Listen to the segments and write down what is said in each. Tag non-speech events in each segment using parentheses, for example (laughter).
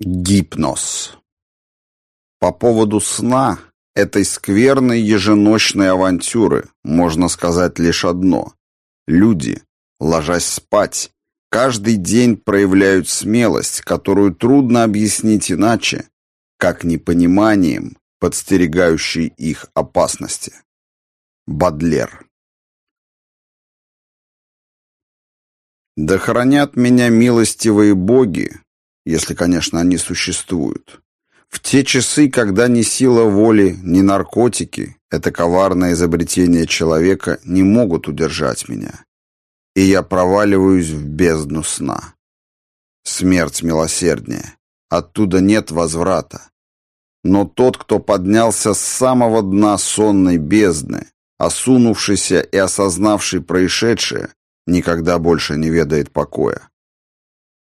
Гипноз. По поводу сна, этой скверной еженочной авантюры, можно сказать лишь одно. Люди, ложась спать, каждый день проявляют смелость, которую трудно объяснить иначе, как непониманием, подстерегающей их опасности. Бадлер. Да хранят меня милостивые боги, если, конечно, они существуют. В те часы, когда ни сила воли, ни наркотики, это коварное изобретение человека, не могут удержать меня. И я проваливаюсь в бездну сна. Смерть милосерднее. Оттуда нет возврата. Но тот, кто поднялся с самого дна сонной бездны, осунувшийся и осознавший происшедшее, никогда больше не ведает покоя.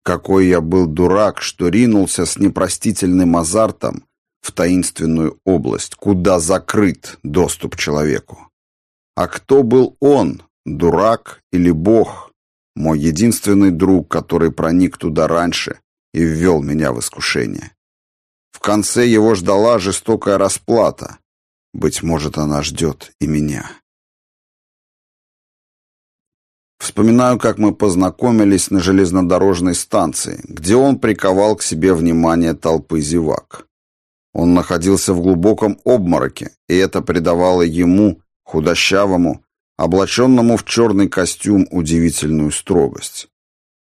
Какой я был дурак, что ринулся с непростительным азартом в таинственную область, куда закрыт доступ человеку. А кто был он, дурак или бог, мой единственный друг, который проник туда раньше и ввел меня в искушение? В конце его ждала жестокая расплата. Быть может, она ждет и меня. Вспоминаю, как мы познакомились на железнодорожной станции, где он приковал к себе внимание толпы зевак. Он находился в глубоком обмороке, и это придавало ему, худощавому, облаченному в черный костюм, удивительную строгость.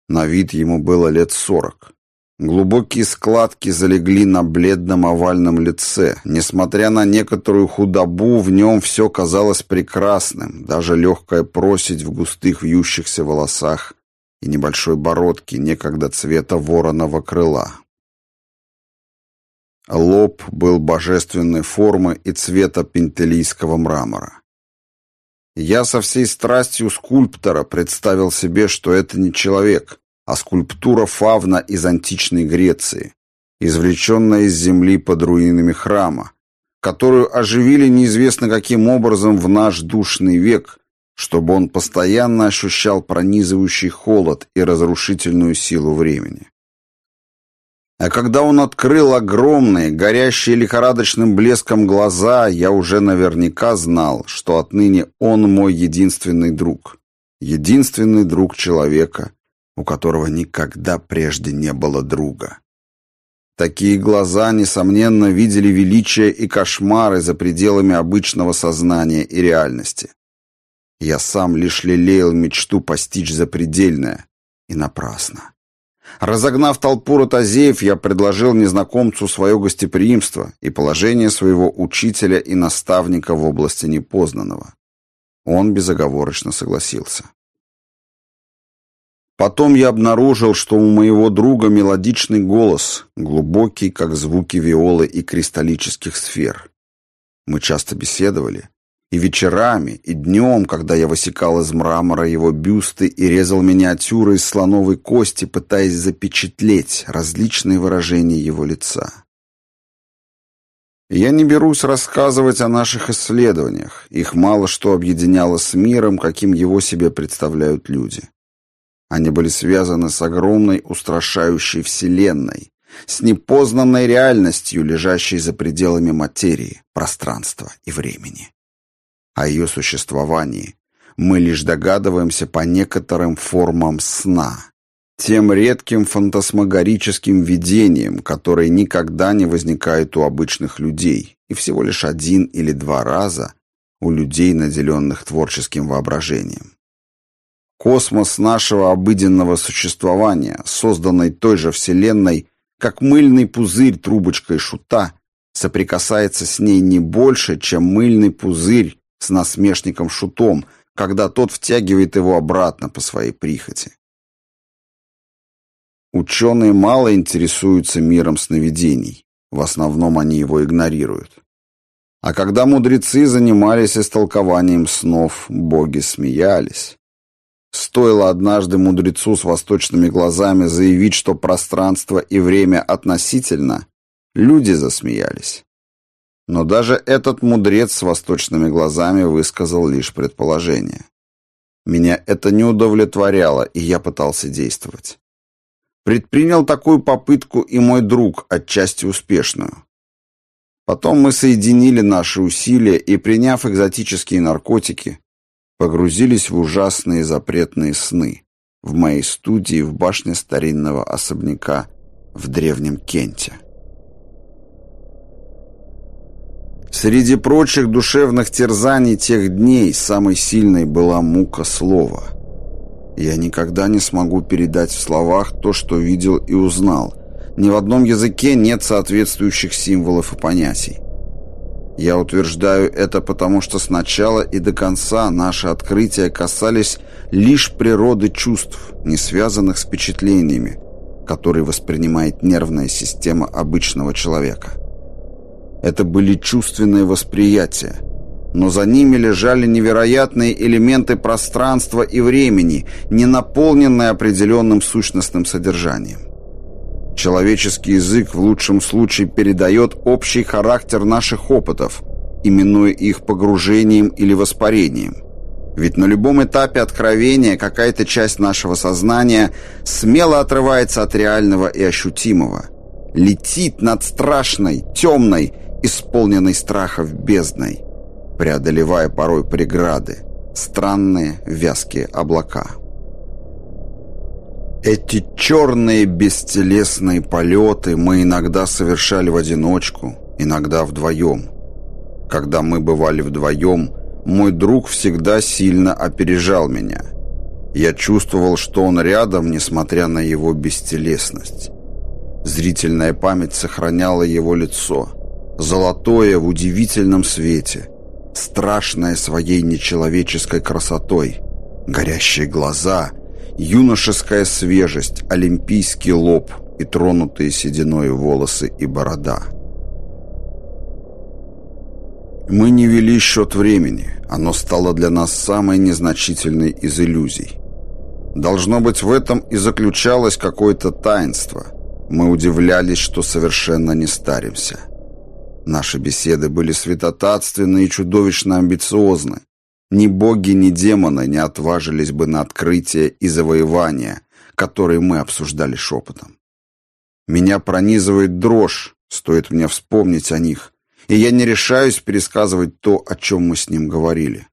На вид ему было лет сорок. Глубокие складки залегли на бледном овальном лице. Несмотря на некоторую худобу, в нем все казалось прекрасным, даже легкая просить в густых вьющихся волосах и небольшой бородке, некогда цвета вороного крыла. Лоб был божественной формы и цвета пентелийского мрамора. Я со всей страстью скульптора представил себе, что это не человек, а скульптура фавна из античной Греции, извлеченная из земли под руинами храма, которую оживили неизвестно каким образом в наш душный век, чтобы он постоянно ощущал пронизывающий холод и разрушительную силу времени. А когда он открыл огромные, горящие лихорадочным блеском глаза, я уже наверняка знал, что отныне он мой единственный друг. Единственный друг человека, у которого никогда прежде не было друга. Такие глаза, несомненно, видели величие и кошмары за пределами обычного сознания и реальности. Я сам лишь лелеял мечту постичь запредельное, и напрасно. Разогнав толпу ротозеев, я предложил незнакомцу свое гостеприимство и положение своего учителя и наставника в области непознанного. Он безоговорочно согласился. Потом я обнаружил, что у моего друга мелодичный голос, глубокий, как звуки виолы и кристаллических сфер. Мы часто беседовали, и вечерами, и днем, когда я высекал из мрамора его бюсты и резал миниатюры из слоновой кости, пытаясь запечатлеть различные выражения его лица. Я не берусь рассказывать о наших исследованиях, их мало что объединяло с миром, каким его себе представляют люди. Они были связаны с огромной устрашающей вселенной, с непознанной реальностью, лежащей за пределами материи, пространства и времени. О ее существовании мы лишь догадываемся по некоторым формам сна, тем редким фантасмагорическим видением, которые никогда не возникают у обычных людей и всего лишь один или два раза у людей, наделенных творческим воображением. Космос нашего обыденного существования, созданный той же Вселенной, как мыльный пузырь трубочкой шута, соприкасается с ней не больше, чем мыльный пузырь с насмешником шутом, когда тот втягивает его обратно по своей прихоти. Ученые мало интересуются миром сновидений, в основном они его игнорируют. А когда мудрецы занимались истолкованием снов, боги смеялись. Стоило однажды мудрецу с восточными глазами заявить, что пространство и время относительно, люди засмеялись. Но даже этот мудрец с восточными глазами высказал лишь предположение. Меня это не удовлетворяло, и я пытался действовать. Предпринял такую попытку и мой друг, отчасти успешную. Потом мы соединили наши усилия и, приняв экзотические наркотики, погрузились в ужасные запретные сны в моей студии в башне старинного особняка в древнем Кенте. Среди прочих душевных терзаний тех дней самой сильной была мука слова. Я никогда не смогу передать в словах то, что видел и узнал. Ни в одном языке нет соответствующих символов и понятий. Я утверждаю это потому, что сначала и до конца наши открытия касались лишь природы чувств, не связанных с впечатлениями, которые воспринимает нервная система обычного человека. Это были чувственные восприятия, но за ними лежали невероятные элементы пространства и времени, не наполненные определенным сущностным содержанием. Человеческий язык в лучшем случае передает общий характер наших опытов, именуя их погружением или воспарением. Ведь на любом этапе откровения какая-то часть нашего сознания смело отрывается от реального и ощутимого, летит над страшной, темной исполненный страхов бездной, преодолевая порой преграды, странные вязкие облака. Эти черные бестелесные полеты мы иногда совершали в одиночку, иногда вдвоем. Когда мы бывали вдвоем, мой друг всегда сильно опережал меня. Я чувствовал, что он рядом, несмотря на его бестелесность. Зрительная память сохраняла его лицо – золотое в удивительном свете, страшное своей нечеловеческой красотой, горящие глаза, юношеская свежесть, олимпийский лоб и тронутые сединой волосы и борода. Мы не вели счет времени, оно стало для нас самой незначительной из иллюзий. Должно быть, в этом и заключалось какое-то таинство. Мы удивлялись, что совершенно не старимся. Наши беседы были святотатственны и чудовищно амбициозны. Ни боги, ни демоны не отважились бы на открытие и завоевания, которые мы обсуждали шепотом. Меня пронизывает дрожь, стоит мне вспомнить о них, и я не решаюсь пересказывать то, о чем мы с ним говорили.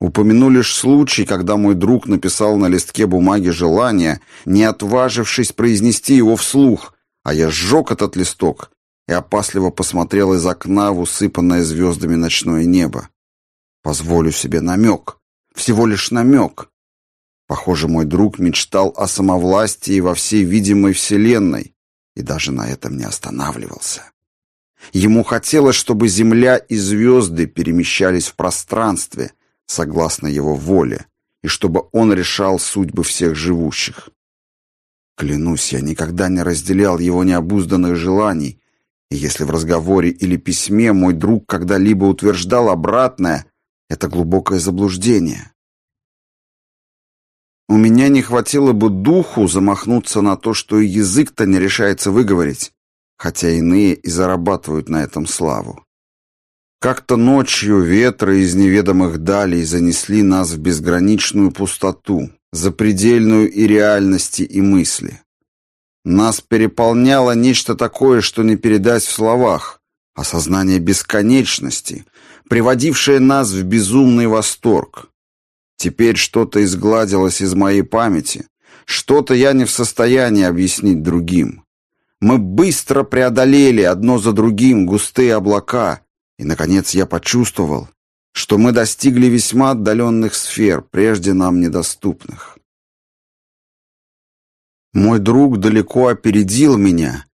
Упомяну лишь случай, когда мой друг написал на листке бумаги желание, не отважившись произнести его вслух, а я сжег этот листок и опасливо посмотрел из окна в усыпанное звездами ночное небо. Позволю себе намек. Всего лишь намек. Похоже, мой друг мечтал о самовластии во всей видимой вселенной и даже на этом не останавливался. Ему хотелось, чтобы Земля и звезды перемещались в пространстве, согласно его воле, и чтобы он решал судьбы всех живущих. Клянусь, я никогда не разделял его необузданных желаний и если в разговоре или письме мой друг когда-либо утверждал обратное, это глубокое заблуждение. У меня не хватило бы духу замахнуться на то, что и язык-то не решается выговорить, хотя иные и зарабатывают на этом славу. Как-то ночью ветры из неведомых далей занесли нас в безграничную пустоту, запредельную и реальности, и мысли. Нас переполняло нечто такое, что не передать в словах, осознание бесконечности, приводившее нас в безумный восторг. Теперь что-то изгладилось из моей памяти, что-то я не в состоянии объяснить другим. Мы быстро преодолели одно за другим густые облака, и, наконец, я почувствовал, что мы достигли весьма отдаленных сфер, прежде нам недоступных. Мой друг далеко опередил меня,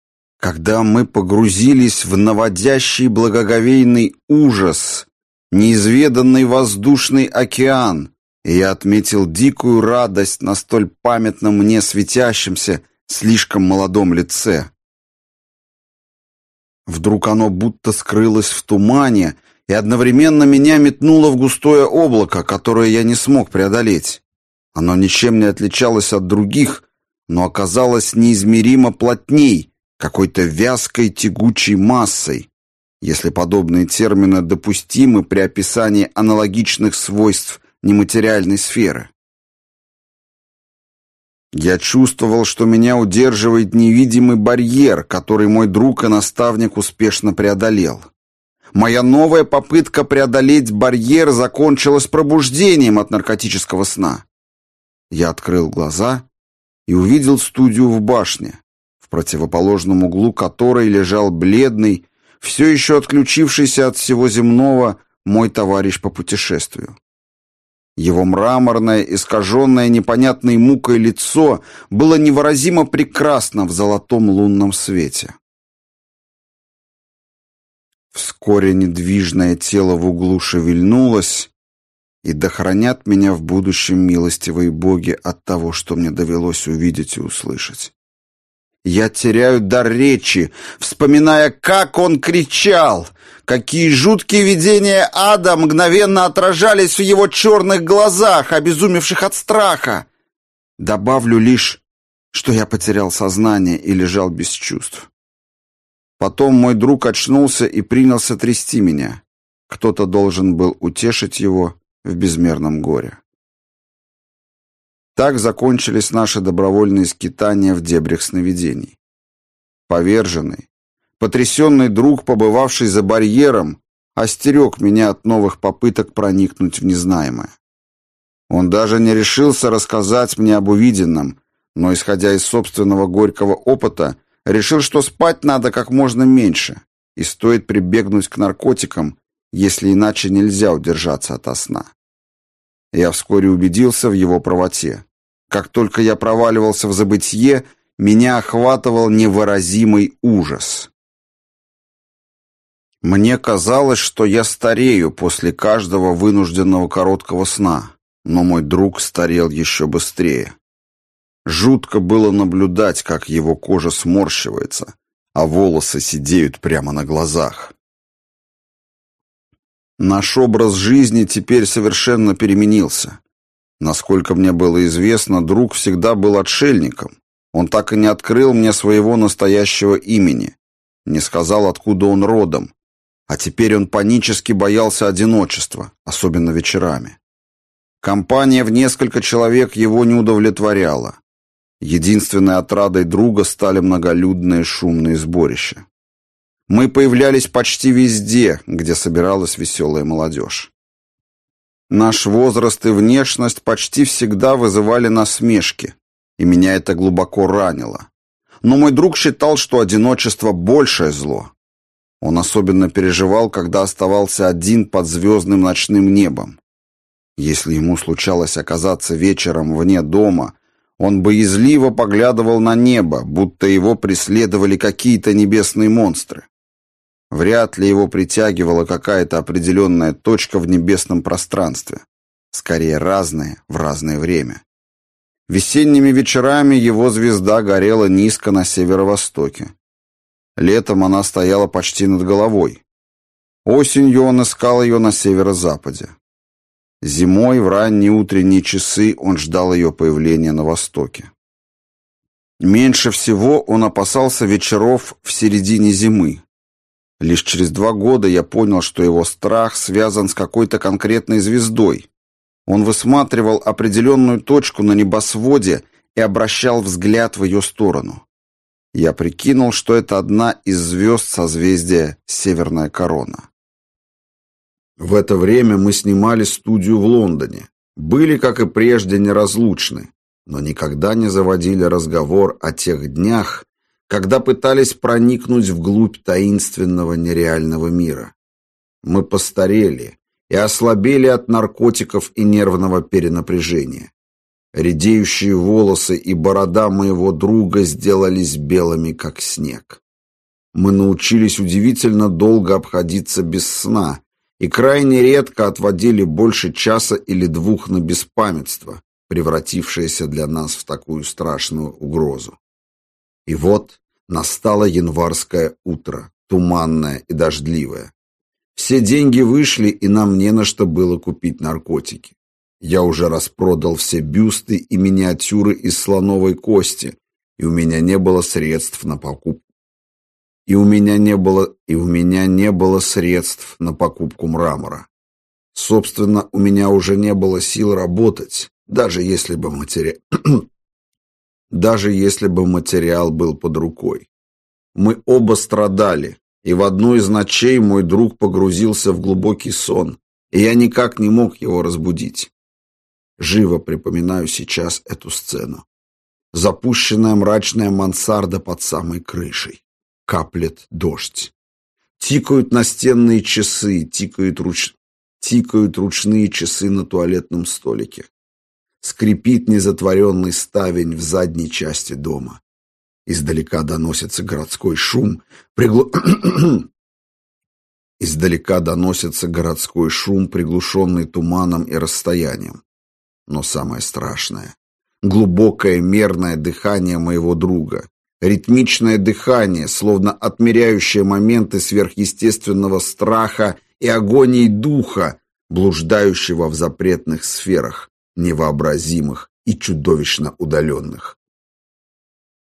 когда мы погрузились в наводящий благоговейный ужас, неизведанный воздушный океан, и я отметил дикую радость на столь памятном мне светящемся, слишком молодом лице. Вдруг оно будто скрылось в тумане, и одновременно меня метнуло в густое облако, которое я не смог преодолеть. Оно ничем не отличалось от других, но оказалась неизмеримо плотней, какой-то вязкой тягучей массой, если подобные термины допустимы при описании аналогичных свойств нематериальной сферы. Я чувствовал, что меня удерживает невидимый барьер, который мой друг и наставник успешно преодолел. Моя новая попытка преодолеть барьер закончилась пробуждением от наркотического сна. Я открыл глаза и увидел студию в башне, противоположном углу которой лежал бледный, все еще отключившийся от всего земного, мой товарищ по путешествию. Его мраморное, искаженное непонятной мукой лицо было невыразимо прекрасно в золотом лунном свете. Вскоре недвижное тело в углу шевельнулось, и да хранят меня в будущем милостивые боги от того, что мне довелось увидеть и услышать. Я теряю дар речи, вспоминая, как он кричал, какие жуткие видения ада мгновенно отражались в его черных глазах, обезумевших от страха. Добавлю лишь, что я потерял сознание и лежал без чувств. Потом мой друг очнулся и принялся трясти меня. Кто-то должен был утешить его в безмерном горе. Так закончились наши добровольные скитания в дебрях сновидений. Поверженный, потрясенный друг, побывавший за барьером, остерег меня от новых попыток проникнуть в незнаемое. Он даже не решился рассказать мне об увиденном, но, исходя из собственного горького опыта, решил, что спать надо как можно меньше, и стоит прибегнуть к наркотикам, если иначе нельзя удержаться от сна. Я вскоре убедился в его правоте. Как только я проваливался в забытье, меня охватывал невыразимый ужас. Мне казалось, что я старею после каждого вынужденного короткого сна, но мой друг старел еще быстрее. Жутко было наблюдать, как его кожа сморщивается, а волосы сидеют прямо на глазах. Наш образ жизни теперь совершенно переменился. Насколько мне было известно, друг всегда был отшельником. Он так и не открыл мне своего настоящего имени, не сказал, откуда он родом. А теперь он панически боялся одиночества, особенно вечерами. Компания в несколько человек его не удовлетворяла. Единственной отрадой друга стали многолюдные шумные сборища. Мы появлялись почти везде, где собиралась веселая молодежь. Наш возраст и внешность почти всегда вызывали насмешки, и меня это глубоко ранило. Но мой друг считал, что одиночество – большее зло. Он особенно переживал, когда оставался один под звездным ночным небом. Если ему случалось оказаться вечером вне дома, он боязливо поглядывал на небо, будто его преследовали какие-то небесные монстры. Вряд ли его притягивала какая-то определенная точка в небесном пространстве. Скорее, разные в разное время. Весенними вечерами его звезда горела низко на северо-востоке. Летом она стояла почти над головой. Осенью он искал ее на северо-западе. Зимой в ранние утренние часы он ждал ее появления на востоке. Меньше всего он опасался вечеров в середине зимы, Лишь через два года я понял, что его страх связан с какой-то конкретной звездой. Он высматривал определенную точку на небосводе и обращал взгляд в ее сторону. Я прикинул, что это одна из звезд созвездия Северная Корона. В это время мы снимали студию в Лондоне. Были, как и прежде, неразлучны, но никогда не заводили разговор о тех днях, когда пытались проникнуть вглубь таинственного нереального мира. Мы постарели и ослабели от наркотиков и нервного перенапряжения. Редеющие волосы и борода моего друга сделались белыми, как снег. Мы научились удивительно долго обходиться без сна и крайне редко отводили больше часа или двух на беспамятство, превратившееся для нас в такую страшную угрозу. И вот настало январское утро, туманное и дождливое. Все деньги вышли, и нам не на что было купить наркотики. Я уже распродал все бюсты и миниатюры из слоновой кости, и у меня не было средств на покупку. И у меня не было, и у меня не было средств на покупку мрамора. Собственно, у меня уже не было сил работать, даже если бы материал (clears throat) даже если бы материал был под рукой. Мы оба страдали, и в одну из ночей мой друг погрузился в глубокий сон, и я никак не мог его разбудить. Живо припоминаю сейчас эту сцену. Запущенная мрачная мансарда под самой крышей. Каплет дождь. Тикают настенные часы, тикают, руч... тикают ручные часы на туалетном столике. Скрипит незатворенный ставень в задней части дома. Издалека доносится городской шум, приглу... (coughs) Издалека доносится городской шум, приглушенный туманом и расстоянием. Но самое страшное — глубокое мерное дыхание моего друга, ритмичное дыхание, словно отмеряющее моменты сверхъестественного страха и агонии духа, блуждающего в запретных сферах, невообразимых и чудовищно удаленных.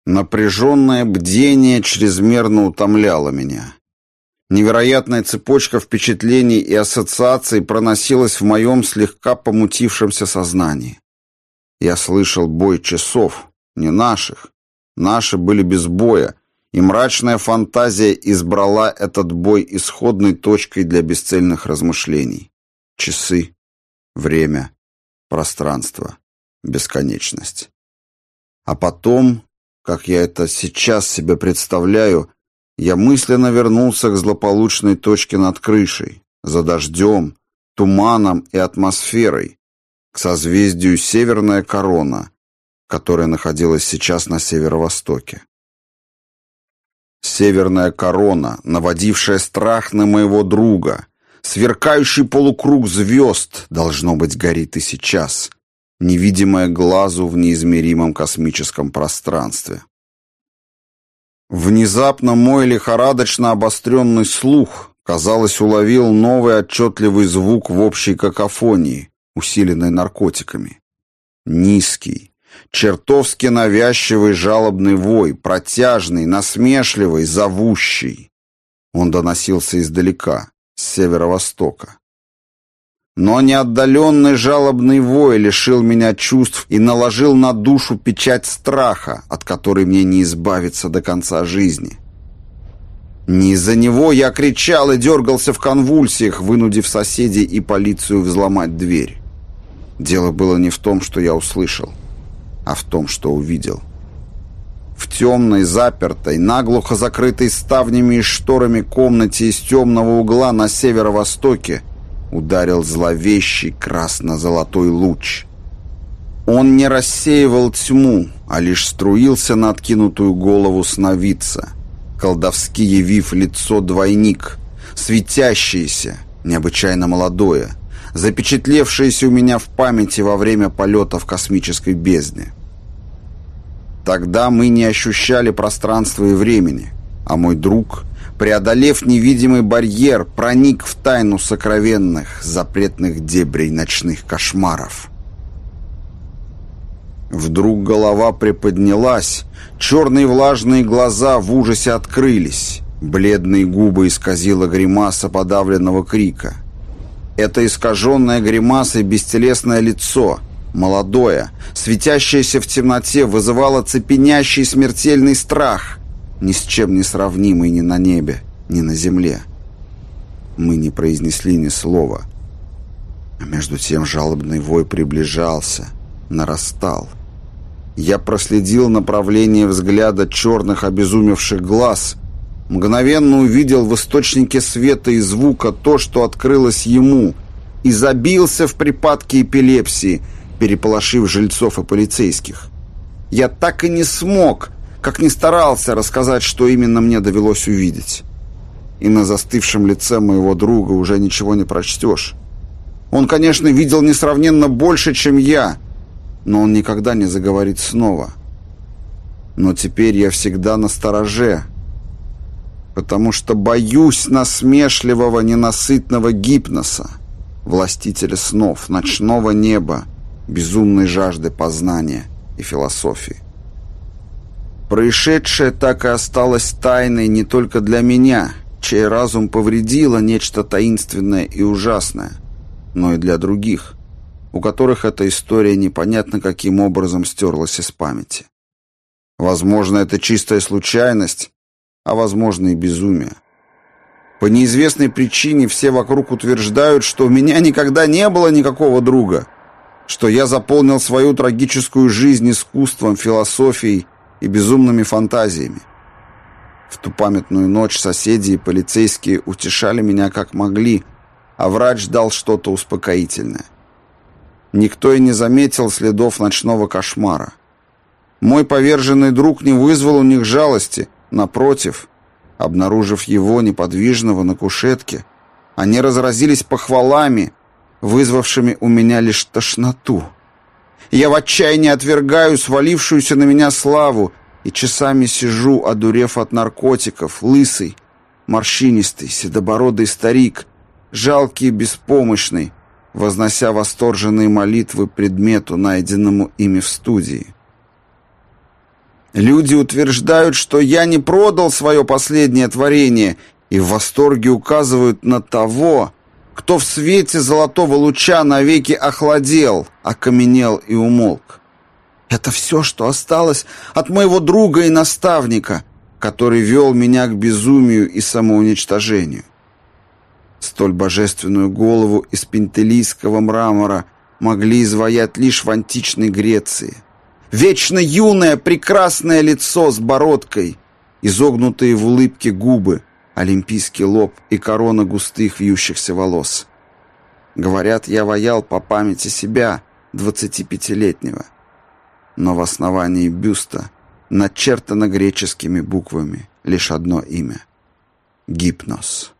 Напряженное бдение чрезмерно утомляло меня. Невероятная цепочка впечатлений и ассоциаций проносилась в моем слегка помутившемся сознании. Я слышал бой часов, не наших. Наши были без боя, и мрачная фантазия избрала этот бой исходной точкой для бесцельных размышлений. Часы, время, пространство, бесконечность. А потом, как я это сейчас себе представляю, я мысленно вернулся к злополучной точке над крышей, за дождем, туманом и атмосферой, к созвездию Северная Корона, которая находилась сейчас на северо-востоке. Северная Корона, наводившая страх на моего друга, сверкающий полукруг звезд, должно быть, горит и сейчас, невидимая глазу в неизмеримом космическом пространстве. Внезапно мой лихорадочно обостренный слух, казалось, уловил новый отчетливый звук в общей какофонии, усиленной наркотиками. Низкий, чертовски навязчивый жалобный вой, протяжный, насмешливый, зовущий. Он доносился издалека, с северо-востока. Но неотдаленный жалобный вой лишил меня чувств и наложил на душу печать страха, от которой мне не избавиться до конца жизни. Не из-за него я кричал и дергался в конвульсиях, вынудив соседей и полицию взломать дверь. Дело было не в том, что я услышал, а в том, что увидел. В темной, запертой, наглухо закрытой ставнями и шторами комнате из темного угла на северо-востоке ударил зловещий красно-золотой луч. Он не рассеивал тьму, а лишь струился на откинутую голову сновидца, колдовски явив лицо двойник, светящееся, необычайно молодое, запечатлевшееся у меня в памяти во время полета в космической бездне. Тогда мы не ощущали пространства и времени, а мой друг преодолев невидимый барьер, проник в тайну сокровенных, запретных дебрей ночных кошмаров. Вдруг голова приподнялась, черные влажные глаза в ужасе открылись, бледные губы исказила гримаса подавленного крика. Это искаженное гримасой бестелесное лицо, молодое, светящееся в темноте, вызывало цепенящий смертельный страх — ни с чем не сравнимый ни на небе, ни на земле. Мы не произнесли ни слова. А между тем жалобный вой приближался, нарастал. Я проследил направление взгляда черных обезумевших глаз, мгновенно увидел в источнике света и звука то, что открылось ему, и забился в припадке эпилепсии, переполошив жильцов и полицейских. Я так и не смог как ни старался рассказать, что именно мне довелось увидеть. И на застывшем лице моего друга уже ничего не прочтешь. Он, конечно, видел несравненно больше, чем я, но он никогда не заговорит снова. Но теперь я всегда на стороже, потому что боюсь насмешливого, ненасытного гипноса, властителя снов, ночного неба, безумной жажды познания и философии. Происшедшее так и осталось тайной не только для меня, чей разум повредило нечто таинственное и ужасное, но и для других, у которых эта история непонятно каким образом стерлась из памяти. Возможно, это чистая случайность, а возможно и безумие. По неизвестной причине все вокруг утверждают, что у меня никогда не было никакого друга, что я заполнил свою трагическую жизнь искусством, философией и безумными фантазиями. В ту памятную ночь соседи и полицейские утешали меня как могли, а врач дал что-то успокоительное. Никто и не заметил следов ночного кошмара. Мой поверженный друг не вызвал у них жалости, напротив, обнаружив его неподвижного на кушетке, они разразились похвалами, вызвавшими у меня лишь тошноту. Я в отчаянии отвергаю свалившуюся на меня славу и часами сижу, одурев от наркотиков, лысый, морщинистый, седобородый старик, жалкий и беспомощный, вознося восторженные молитвы предмету, найденному ими в студии. Люди утверждают, что я не продал свое последнее творение и в восторге указывают на того, кто в свете золотого луча навеки охладел, окаменел и умолк. Это все, что осталось от моего друга и наставника, который вел меня к безумию и самоуничтожению. Столь божественную голову из пентелийского мрамора могли изваять лишь в античной Греции – Вечно юное, прекрасное лицо с бородкой, изогнутые в улыбке губы, олимпийский лоб и корона густых вьющихся волос. Говорят, я ваял по памяти себя, двадцатипятилетнего. Но в основании бюста начертано греческими буквами лишь одно имя — Гипнос.